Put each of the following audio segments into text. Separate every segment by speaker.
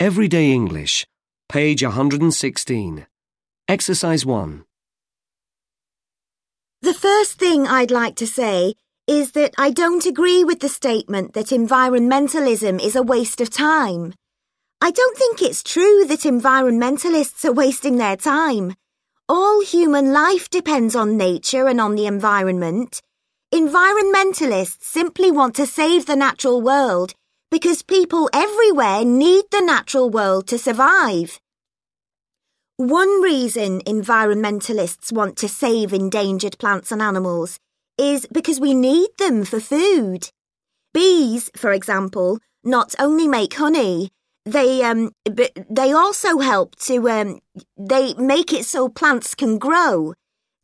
Speaker 1: Everyday English, page 116. Exercise 1.
Speaker 2: The first thing I'd like to say is that I don't agree with the statement that environmentalism is a waste of time. I don't think it's true that environmentalists are wasting their time. All human life depends on nature and on the environment. Environmentalists simply want to save the natural world because people everywhere need the natural world to survive. One reason environmentalists want to save endangered plants and animals is because we need them for food. Bees, for example, not only make honey, they um but they also help to um they make it so plants can grow.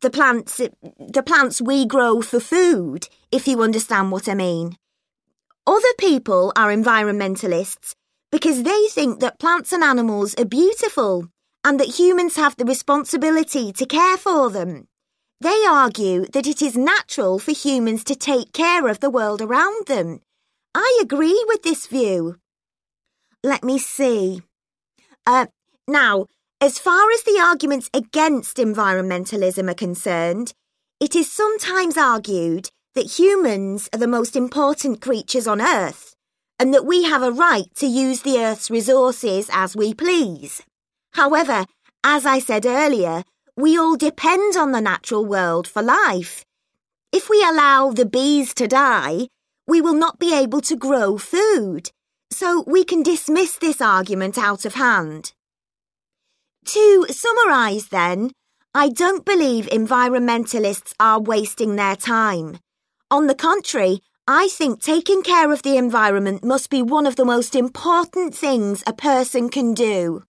Speaker 2: The plants the plants we grow for food, if you understand what I mean. Other people are environmentalists because they think that plants and animals are beautiful and that humans have the responsibility to care for them. They argue that it is natural for humans to take care of the world around them. I agree with this view. Let me see. Uh, now, as far as the arguments against environmentalism are concerned, it is sometimes argued that humans are the most important creatures on Earth and that we have a right to use the Earth's resources as we please. However, as I said earlier, we all depend on the natural world for life. If we allow the bees to die, we will not be able to grow food. So we can dismiss this argument out of hand. To summarise then, I don't believe environmentalists are wasting their time. On the contrary, I think taking care of the environment must be one of the most important things a person can do.